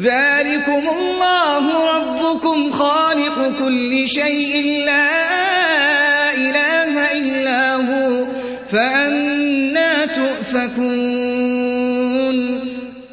ذلكم الله ربكم خالق كل شيء لا إله إلا هو فأنا تؤفكون.